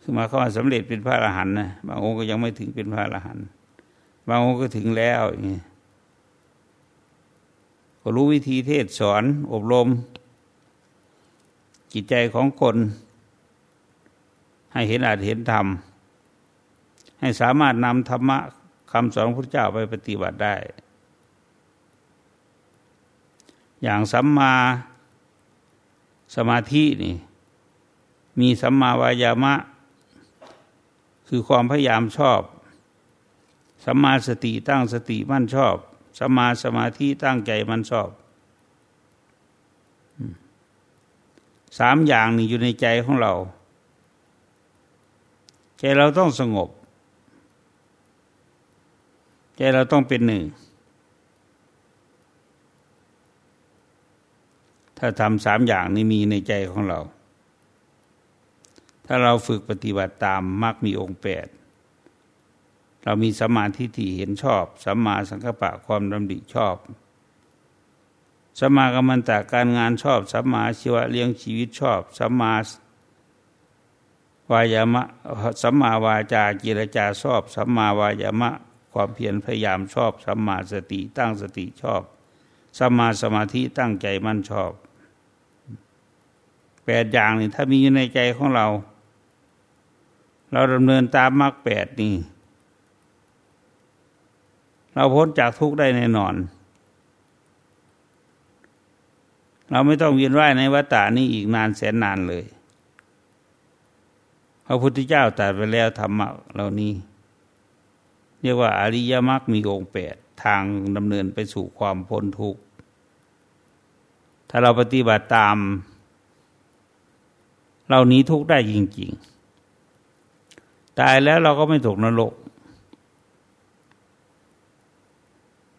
คือมาเข้ามาสำเร็จเป็นพระอรหันต์นะบางองค์ก็ยังไม่ถึงเป็นพระอรหันต์ บางองค์ก็ถึงแล้วนี้ก็รู้วิธีเทศสอนอบรม จิตใจของคน ให้เห็นอาจเห็นธรรม ให้สามารถนำธรรมะคำสอนพระเจ้าไปปฏิบัติได้ อย่างสัมมาสมาธินี่มีสัมมาวายามะ คือความพยายามชอบ สัมมาสติตั้งสติมั่นชอบสัมมาสมาธิตั้งใจมั่นชอบสามอย่างนี่อยู่ในใจของเรา ใจเราต้องสงบ ใจเราต้องเป็นหนึ่ง ถ้าทำสามอย่างนี้มีในใจของเรา ถ้าเราฝึกปฏิบัติตามมักมีองค์แปด เรามีสมาธิที่เห็นชอบสัมมาสังกปะความดำริชอบสัมมากรรมันตาการงานชอบสัมมาชีวะเลี้ยงชีวิตชอบสัมมาวายามะสัมมาวาจาจิรจาชอบสัมมาวายามะ ความเพียรพยายามชอบสัมมาสติตั้งสติชอบสัมมาสมาธิตั้งใจมั่นชอบแปดอย่างนี่ถ้ามีอยู่ในใจของเรา เราดำเนินตามมรรคแปดนี่ เราพ้นจากทุกข์ได้แน่นอน เราไม่ต้องเวียนว่ายในวัฏฏานี้อีกนานแสนนานเลย พระพุทธเจ้าตรัสไปแล้วธรรมะเหล่านี้ เรียกว่าอริยมรรคมีองค์แปดทางดำเนินไปสู่ความพ้นทุกข์ ถ้าเราปฏิบัติตาม เรานี้ทุกข์ได้จริง ๆ ตายแล้วเราก็ไม่ตกนรก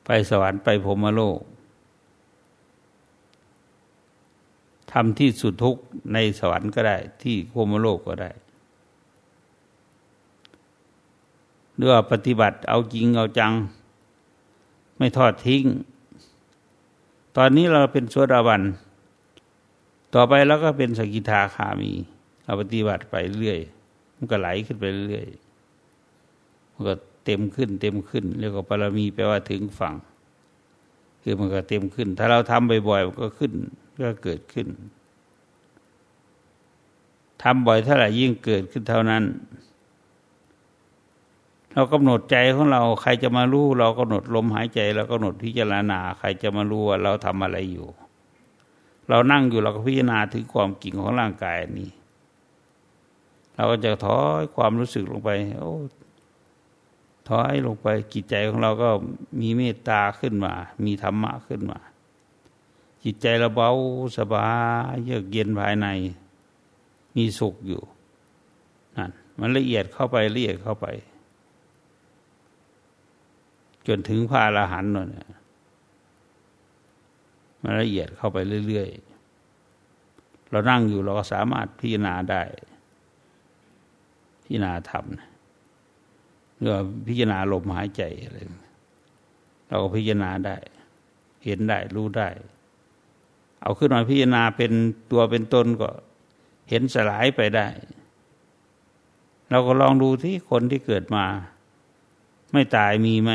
ไปสวรรค์ไปพรมโลกทำที่สุดทุกในสวรรค์ก็ได้ ที่พรมโลกก็ได้หรือว่าปฏิบัติเอาจริงเอาจัง ไม่ทอดทิ้ง ตอนนี้เราเป็นสวดาวัน ต่อไปเราก็เป็นสกิทาคามีเราปฏิบัติไปเรื่อย มันก็ไหลขึ้นไปเรื่อยมันก็ เต็มขึ้น เต็มขึ้นเรียกว่าปรมีแปลว่าถึงฝั่ง คือมันก็เต็มขึ้น ถ้าเราทำบ่อยๆมันก็ขึ้นก็เกิดขึ้นทำบ่อยเท่าไหร่ยิ่งเกิดขึ้นเท่านั้น เรากำหนดใจของเราใครจะมารู้ เรากำหนดลมหายใจเรากำหนดพิจารณา ใครจะมารู้ว่าเราทำอะไรอยู่ เรานั่งอยู่เราก็พิจารณาถึงความกิ่งของร่างกายนี้ เราก็จะถอยความรู้สึกลงไป โอ้ ถอยลงไปจิตใจของเราก็มีเมตตาขึ้นมา มีธรรมะขึ้นมา จิตใจเราเบาสบายเยือกเย็นภายใน มีสุขอยู่นั่นมันละเอียดเข้าไปละเอียดเข้าไป จนถึงพระอรหันต์เนี่ยมันละเอียดเข้าไปเรื่อยๆเรานั่งอยู่เราก็สามารถพิจารณาได้ พิจารณาธรรม หรือพิจารณาลมหายใจอะไรเราก็พิจารณาได้ เห็นได้รู้ได้ เอาขึ้นมาพิจารณาเป็นตัวเป็นตนก็เห็นสลายไปได้ เราก็ลองดูที่คนที่เกิดมา ไม่ตายมีไหม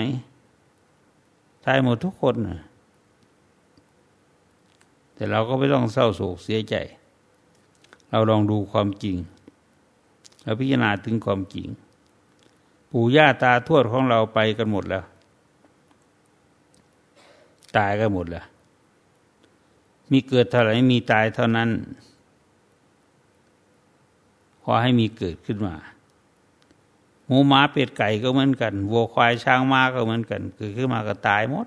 ตายหมดทุกคนนะแต่เราก็ไม่ต้องเศร้าโศกเสียใจ เราลองดูความจริง เราพิจารณาถึงความจริง ปู่ย่าตาทวดของเราไปกันหมดแล้ว ตายกันหมดแล้ว มีเกิดเท่าไหร่มีตายเท่านั้น ขอให้มีเกิดขึ้นมาหมูหมาเป็ดไก่ก็เหมือนกันวัวควายช้างม้าก็เหมือนกันคือขึ้นมาก็ตายหมด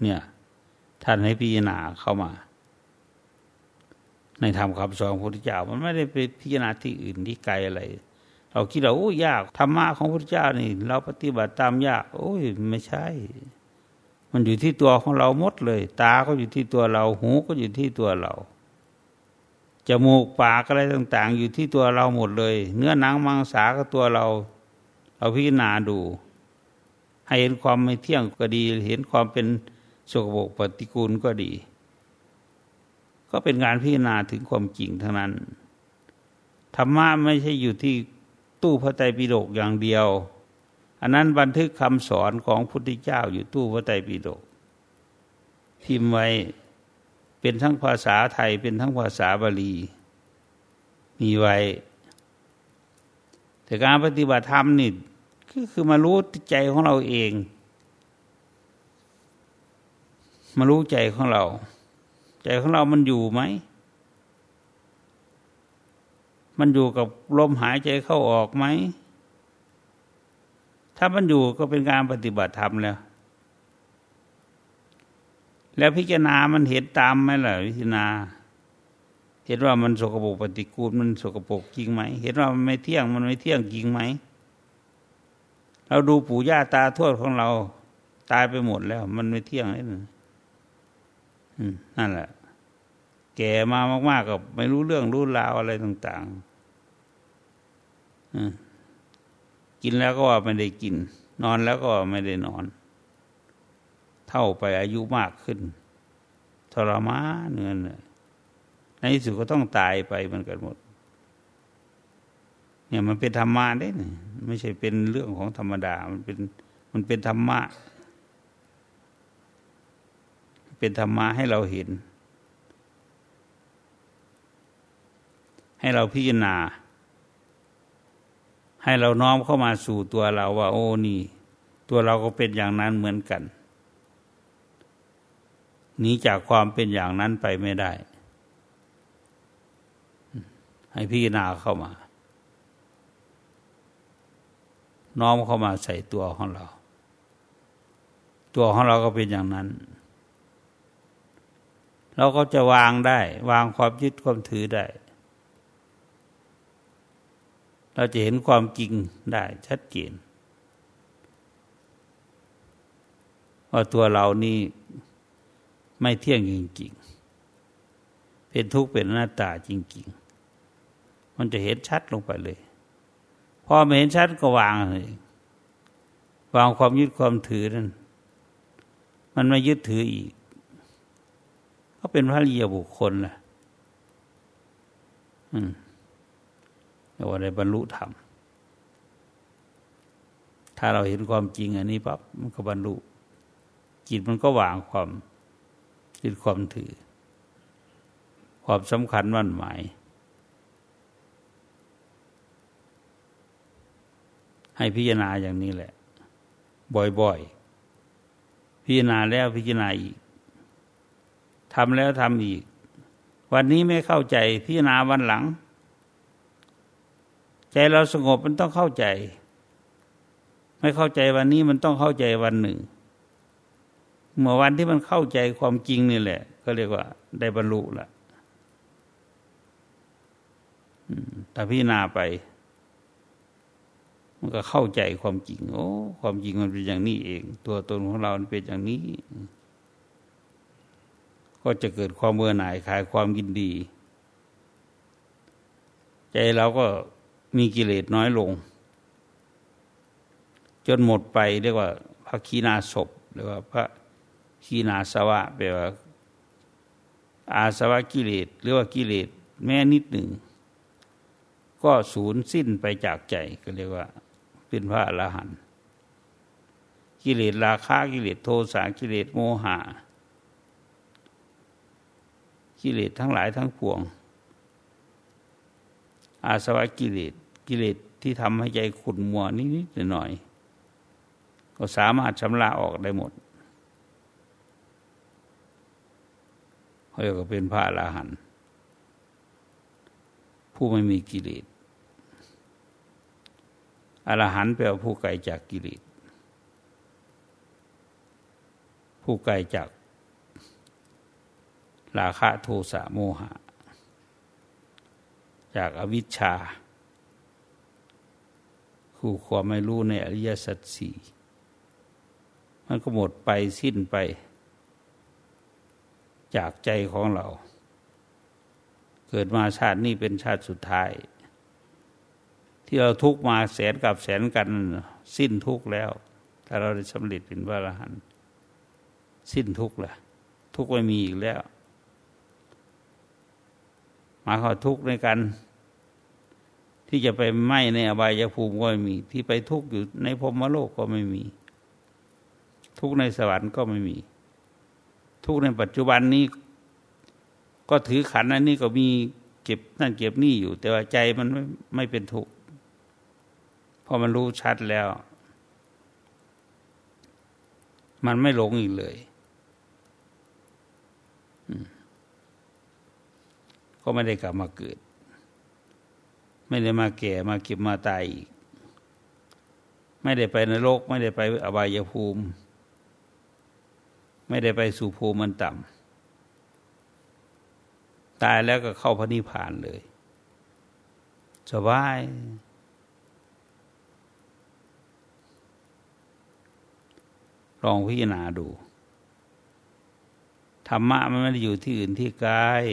เนี่ย ท่านให้พิจารณาเข้ามา ในธรรมคำสอนพระพุทธเจ้า มันไม่ได้ไปพิจารณาที่อื่นที่ไกลอะไร เราคิดว่าโอ้ยากธรรมะของพระพุทธเจ้านี่ เราปฏิบัติตามยาก โอ้ยไม่ใช่ มันอยู่ที่ตัวของเราหมดเลย ตาก็อยู่ที่ตัวเรา หูก็อยู่ที่ตัวเราจมูกปากอะไรต่าง ๆ อยู่ที่ตัวเราหมดเลย เนื้อหนังมังสาก็ตัวเรา เราพิจารณาดู ให้เห็นความไม่เที่ยงก็ดี เห็นความเป็นสกปรกปฏิกูลก็ดี ก็เป็นการพิจารณาถึงความจริงเท่านั้น ธรรมะไม่ใช่อยู่ที่ตู้พระไตรปิฎกอย่างเดียว อันนั้นบันทึกคำสอนของพุทธเจ้าอยู่ตู้พระไตรปิฎกพิมพ์ไว้เป็นทั้งภาษาไทยเป็นทั้งภาษาบาลี มีไว้ แต่การปฏิบัติธรรมนี่ก็คือมารู้ใจของเราเอง มารู้ใจของเรา ใจของเรามันอยู่ไหม มันอยู่กับลมหายใจเข้าออกไหม ถ้ามันอยู่ก็เป็นการปฏิบัติธรรมแล้ว แล้วพิจารณามันเห็นตามไหมล่ะพิจารณา เห็นว่ามันสกปรกปฏิกูลมันสกปรกจริงไหม เห็นว่ามันไม่เที่ยงมันไม่เที่ยงจริงไหม เราดูปู่ย่าตาทวดของเรา ตายไปหมดแล้ว มันไม่เที่ยงนี่ นั่นแหละ แก่มามากๆกับไม่รู้เรื่องรู้ราวอะไรต่างๆกินแล้วก็ว่าไม่ได้กิน นอนแล้วก็ไม่ได้นอน เท่าไปอายุมากขึ้น ทรมานเงินในที่สุดก็ต้องตายไปมันกันหมด เนี่ยมันเป็นธรรมะได้เนี่ยไม่ใช่เป็นเรื่องของธรรมดา มันเป็นมันเป็นธรรมะ เป็นธรรมะให้เราเห็น ให้เราพิจารณา ให้เราน้อมเข้ามาสู่ตัวเราว่า โอ้นี่ ตัวเราก็เป็นอย่างนั้นเหมือนกันหนีจากความเป็นอย่างนั้นไปไม่ได้ ให้พิจารณาเข้ามา น้อมเข้ามาใส่ตัวของเรา ตัวของเราก็เป็นอย่างนั้น เราก็จะวางได้ วางความยึดความถือได้ เราจะเห็นความจริงได้ชัดเจนว่าตัวเรานี่ไม่เที่ยงจริงๆ เป็นทุกข์เป็นหน้าตาจริง ๆ มันจะเห็นชัดลงไปเลย พอไม่เห็นชัดก็วางเลยวางความยึดความถือนั่น มันไม่ยึดถืออีก ก็เป็นพระเรียบุคคลแหละอืมแต่ว่าได้บรรลุธรรม ถ้าเราเห็นความจริงอันนี้ปั๊บมันก็บรรลุ จิตมันก็วางความยึดความถือ ความสำคัญมั่นหมาย ให้พิจารณาอย่างนี้แหละ บ่อยๆ พิจารณาแล้วพิจารณาอีก ทำแล้วทำอีก วันนี้ไม่เข้าใจพิจารณาวันหลัง ใจเราสงบมันต้องเข้าใจ ไม่เข้าใจวันนี้มันต้องเข้าใจวันหนึ่ง เมื่อวันที่มันเข้าใจความจริงนี่แหละ ก็เรียกว่า ได้บรรลุละแต่พิจารณาไป มันก็เข้าใจความจริง โอ้ ความจริงมันเป็นอย่างนี้เอง ตัวตนของเราเป็นอย่างนี้ ก็จะเกิดความเมื่อหน่ายคลายความยินดี ใจเราก็มีกิเลสน้อยลง จนหมดไปเรียกว่า พระคีนาศพหรือว่าพระขีนาสวะแปลว่า อาสวะกิเลสหรือว่ากิเลสแม้นิดหนึ่ง ก็สูญสิ้นไปจากใจก็เรียกว่า เป็นพระอรหันต์กิเลสราคะกิเลสโทสะกิเลสโมหะ กิเลสทั้งหลายทั้งปวง อาสวะกิเลสกิเลสที่ทำให้ใจขุ่นมัวนิดๆหน่อยๆก็สามารถชำระออกได้หมดเขาเรียกว่าเป็นพระอรหันต์ผู้ไม่มีกิเลสอรหันต์แปลว่าผู้ไกลจากกิเลสผู้ไกลจาก ราคะโทสะโมหะ จากอวิชชาคือความไม่รู้ในอริยสัจสี่มันก็หมดไปสิ้นไป จากใจของเรา เกิดมาชาตินี้เป็นชาติสุดท้าย ที่เราทุกมาแสนกับแสนกันสิ้นทุกแล้ว ถ้าเราได้สำเร็จเป็นพระอรหันต์สิ้นทุกแหละทุกไม่มีอีกแล้ว มาขอทุกในการที่จะไปไหมในอบายภูมิก็ไม่มี ที่ไปทุกอยู่ในพรมโลกก็ไม่มี ทุกในสวรรค์ก็ไม่มี ทุกในปัจจุบันนี้ ก็ถือขันอันนี้ก็มีเก็บนั่นเก็บนี่อยู่ แต่ว่าใจมันไม่ไม่เป็นทุกข์พอมันรู้ชัดแล้ว มันไม่หลงอีกเลย ไม่ได้กลับมาเกิด ไม่ได้มาแก่มาเก็บมาตายอีก ไม่ได้ไปนรก ไม่ได้ไปอบายภูมิ ไม่ได้ไปสู่ภูมิมันต่ำตายแล้วก็เข้าพระนิพพานเลยสบายลองพิจารณาดู ธรรมะมันไม่ได้อยู่ที่อื่นที่กาย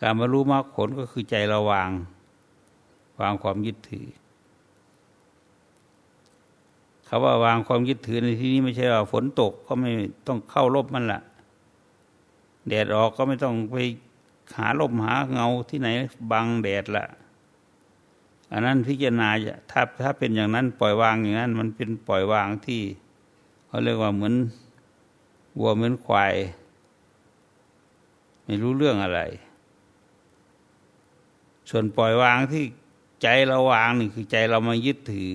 การบรรลุมรรคผลก็คือใจเราวางวางความยึดถือคาว่าวางความยึดถือในที่นี้ไม่ใช่ว่าฝนตกก็ไม่ต้องเข้าลบมันละแดดออกก็ไม่ต้องไปหาลมหาเงาที่ไหนบังแดดละอันนั้นพิจารณาถ้าถ้าเป็นอย่างนั้นปล่อยวางอย่างนั้น มันเป็นปล่อยวางที่เขาเรียกว่าเหมือนวัวเหมือนควาย ไม่รู้เรื่องอะไร ส่วนปล่อยวางที่ใจเราวางนี่คือใจเรามายึดถือ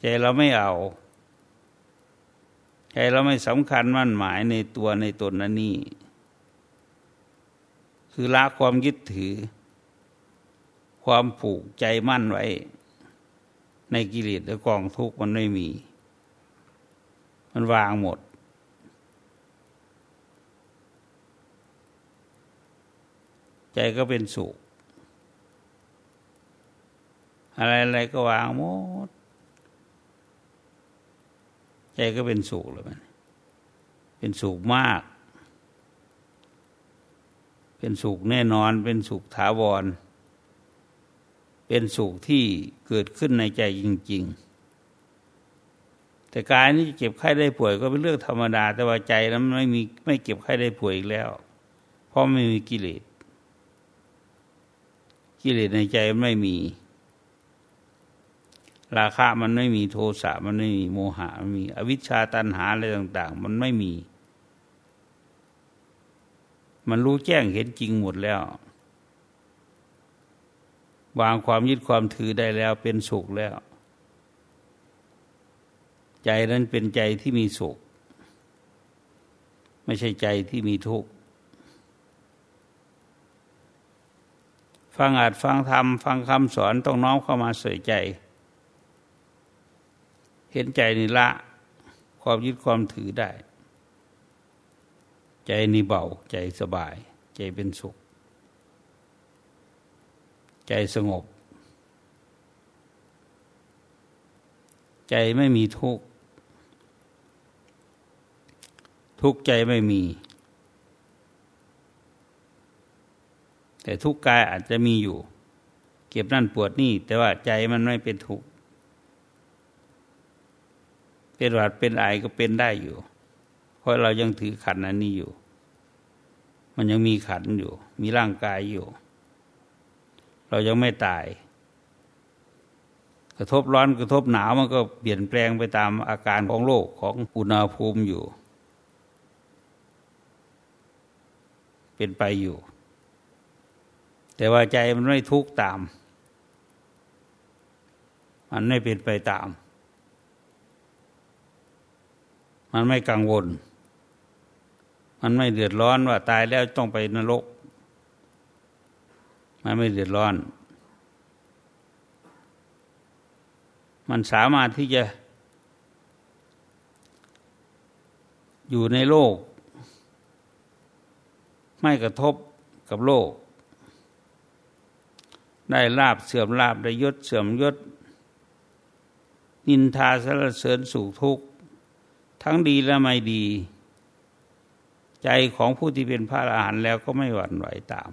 ใจเราไม่เอา ใจเราไม่สำคัญมั่นหมายในตัวในตนนั้นนี่ คือละความยึดถือ ความผูกใจมั่นไว้ ในกิเลสและกองทุกข์มันไม่มี มันวางหมด ใจก็เป็นสุข อะไรๆก็วางหมด ใจก็เป็นสุขเลยมันเป็นสุขมาก เป็นสุขแน่นอน เป็นสุขถาวร เป็นสุขที่เกิดขึ้นในใจจริง ๆแต่กายนี้เจ็บไข้ได้ป่วยก็เป็นเรื่องธรรมดา แต่ว่าใจนั้นไม่มีไม่เก็บไข้ได้ป่วยอีกแล้ว เพราะไม่มีกิเลส กิเลสในใจไม่มี ราคะมันไม่มีโทสะมันไม่มีโมหะมันมี อวิชชาตันหาอะไรต่าง ๆ มันไม่มี มันรู้แจ้งเห็นจริงหมดแล้ว วางความยึดความถือได้แล้วเป็นสุขแล้ว ใจนั้นเป็นใจที่มีสุข ไม่ใช่ใจที่มีทุกข์ ฟังอาจฟังธรรม ฟังคำสอนต้องน้อมเข้ามาใส่ใจ เห็นใจนี่ละ ความยึดความถือได้ ใจนี่เบา ใจสบาย ใจเป็นสุข ใจสงบ ใจไม่มีทุกข์ทุกข์ใจไม่มี แต่ทุกกายอาจจะมีอยู่ เก็บนั่นปวดนี่ แต่ว่าใจมันไม่เป็นทุกข์เป็นหวัดเป็นไอก็เป็นได้อยู่ เพราะเรายังถือขันนั้นนี้อยู่ มันยังมีขันอยู่ มีร่างกายอยู่ เรายังไม่ตาย กระทบร้อนกระทบหนาวมันก็เปลี่ยนแปลงไปตามอาการของโลกของอุณหภูมิอยู่ เป็นไปอยู่ แต่ว่าใจมันไม่ทุกข์ตาม มันไม่เป็นไปตาม มันไม่กังวล มันไม่เดือดร้อนว่าตายแล้วต้องไปนรก มันไม่เดือดร้อน มันสามารถที่จะอยู่ในโลก ไม่กระทบกับโลก ได้ลาบเสื่อมลาบได้ยศเสื่อมยศ นินทาสรรเสริญสุขทุกข์ ทั้งดีและไม่ดี ใจของผู้ที่เป็นพระอรหันต์แล้วก็ไม่หวั่นไหวตาม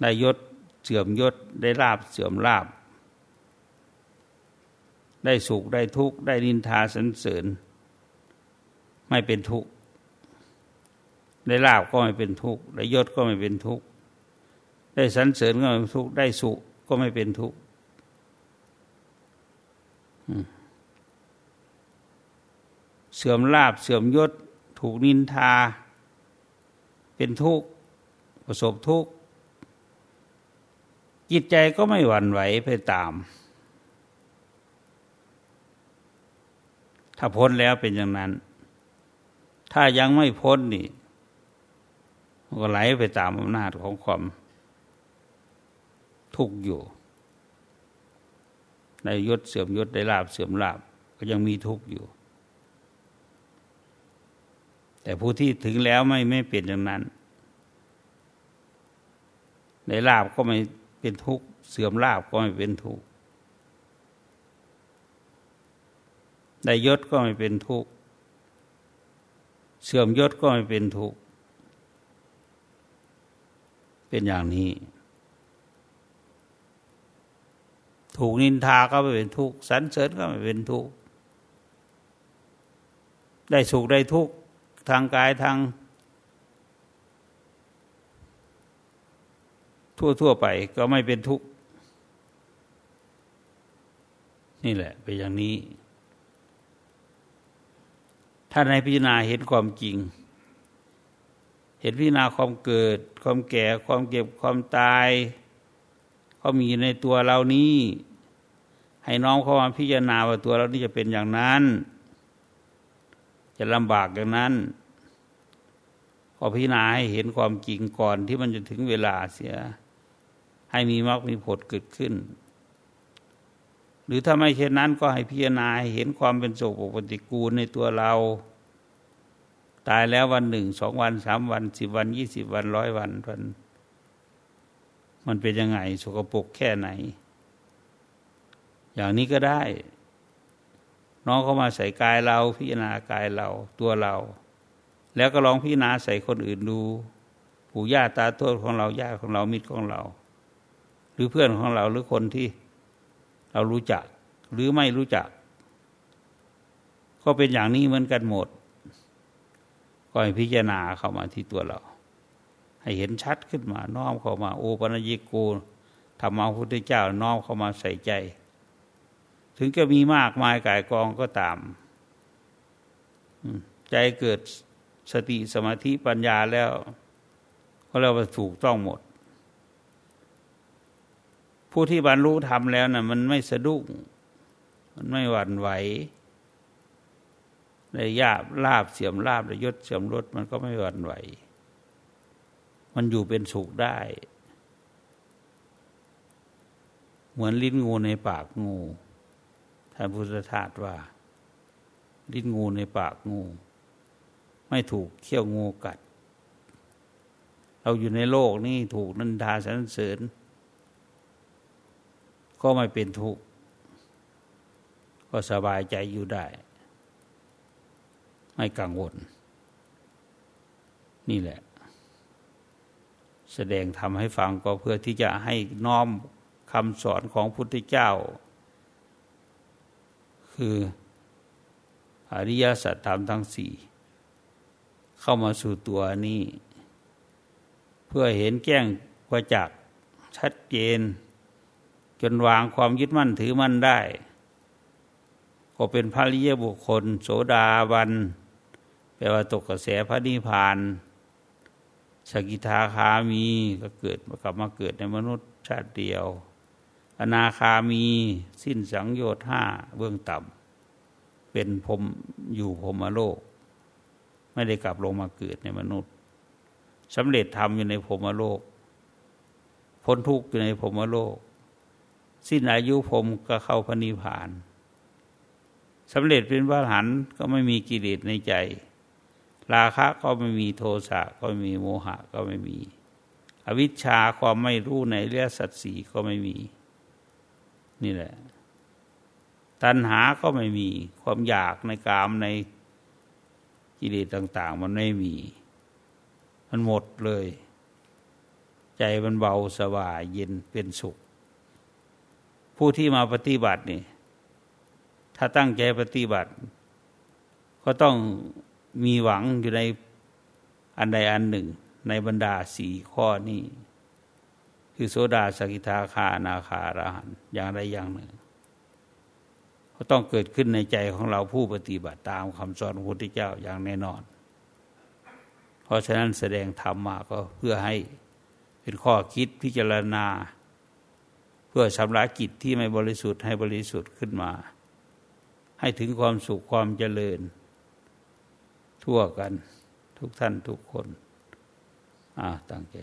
ได้ยศเสื่อมยศได้ลาบเสื่อมลาบ ได้สุขได้ทุกข์ ได้นินทาสรรเสริญ ไม่เป็นทุกข์ได้ลาบก็ไม่เป็นทุกข์ได้ยศก็ไม่เป็นทุกข์ ได้สรรเสริญก็ไม่เป็นทุกข์ได้สุขก็ไม่เป็นทุกข์เสื่อมลาบเสื่อมยศ ถูกนินทา เป็นทุกข์ประสบทุกข์จิตใจก็ไม่หวั่นไหวไปตาม ถ้าพ้นแล้วเป็นอย่างนั้น ถ้ายังไม่พ้นนี่ ก็ไหลไปตามอำนาจของความ ทุกข์อยู่ได้ยศเสื่อมยศได้ลาบเสื่อมลาบก็ยังมีทุกข์อยู่ แต่ผู้ที่ถึงแล้วไม่ไม่เป็นอย่างนั้นได้ลาบก็ไม่เป็นทุกข์เสื่อมลาบก็ไม่เป็นทุกข์ได้ยศก็ไม่เป็นทุกข์เสื่อมยศก็ไม่เป็นทุกข์เป็นอย่างนี้ ถูกนินทาก็ไม่เป็นทุกข์สรรเสริญก็ไม่เป็นทุกข์ได้สุขได้ทุกข์ทางกายทาง ทั่วๆไปก็ไม่เป็นทุกข์นี่แหละเป็นอย่างนี้ ถ้าในพิจารณาเห็นความจริง เห็นพิจารณาความเกิด ความแก่ ความเก็บความตาย ก็มีในตัวเรานี้ ให้น้องเข้ามาพิจารณาว่าตัวเรานี่จะเป็นอย่างนั้น จะลำบากอย่างนั้นพอพิจารณาให้เห็นความจริงก่อนที่มันจะถึงเวลาเสีย ให้มีมรรคมีผลเกิดขึ้น หรือถ้าไม่เช่นนั้นก็ให้พิจารณาเห็นความเป็นโศกปฏิกูลในตัวเรา ตายแล้ววันหนึ่งสองวันสามวันสิบวันยี่สิบวันร้อยวันมันมันเป็นยังไงสกปรกแค่ไหน อย่างนี้ก็ได้ น้องเข้ามาใส่กายเรา พิจารณากายเราตัวเรา แล้วก็ลองพิจารณาใส่คนอื่นดู ปู่ย่าตาทวดของเราญาติของเรามิตรของเรา หรือเพื่อนของเราหรือคนที่เรารู้จัก หรือไม่รู้จัก ก็เป็นอย่างนี้เหมือนกันหมดก็ให้พิจารณาเข้ามาที่ตัวเรา ให้เห็นชัดขึ้นมา น้อมเข้ามา โอปัญญิโกธรรมะพุทธเจ้า น้อมเข้ามาใส่ใจ ถึงจะมีมากมายกายกองก็ตาม ใจเกิดสติสมาธิปัญญาแล้ว ก็เรียกว่าถูกต้องหมด ผู้ที่บรรลุธรรมแล้วนะ่ะ มันไม่สะดุ้งมันไม่หวั่นไหวในยาบลาบเสียมลาบในยศเสียมรถมันก็ไม่หวั่นไหว มันอยู่เป็นสุขได้ เหมือนลิ้นงูในปากงู ท่านพุทธทาสว่า ลิ้นงูในปากงู ไม่ถูกเขี้ยวงูกัด เราอยู่ในโลกนี่ถูกนันทาสรรเสริญ ก็ไม่เป็นทุกข์ก็สบายใจอยู่ได้ ไม่กังวล นี่แหละ แสดงทำให้ฟังก็เพื่อที่จะให้น้อมคำสอนของพุทธเจ้า คือ อริยสัจธรรมทั้งสี่เข้ามาสู่ตัวนี้ เพื่อเห็นแจ้งประจักษ์ชัดเจน จนวางความยึดมั่นถือมั่นได้ ก็เป็นพระริยบุคคล โสดาบันแปลว่าตกกระแสพระนิพพานสกิทาคามีก็เกิดกลับมาเกิดในมนุษย์ชาติเดียว อนาคามีสิ้นสังโยชน์ห้าเบื้องต่ำเป็นพรมอยู่พรมโลก ไม่ได้กลับลงมาเกิดในมนุษย์สำเร็จธรรมอยู่ในพรมโลก พ้นทุกข์อยู่ในพรมโลก สิ้นอายุผมก็เข้าพระนิพพานสำเร็จเป็นพระหันก็ไม่มีกิเลสในใจ ราคะก็ไม่มีโทสะก็ไม่มีโมหะก็ไม่มี อวิชชาความไม่รู้ในเรื่องสัตสีก็ไม่มี นี่แหละ ตัณหาก็ไม่มีความอยากในกามในกิเลสต่าง ๆ มันไม่มี มันหมดเลย ใจมันเบาสบายเย็นเป็นสุข ผู้ที่มาปฏิบัตินี่ ถ้าตั้งใจปฏิบัติ ก็ต้องมีหวังอยู่ในอันใดอันหนึ่ง ในบรรดาสี่ข้อนี้ คือโสดาสกิทาคานาคาราหันอย่างใดอย่างหนึ่งก็ต้องเกิดขึ้นในใจของเราผู้ปฏิบัติตามคำสอนของพระพุทธเจ้าอย่างแน่นอน เพราะฉะนั้นแสดงธรรมมาก็เพื่อให้เป็นข้อคิดพิจารณา เพื่อชำระกิจที่ไม่บริสุทธิ์ให้บริสุทธิ์ขึ้นมา ให้ถึงความสุขความเจริญ ทั่วกันทุกท่านทุกคน อ่าตั้งใจ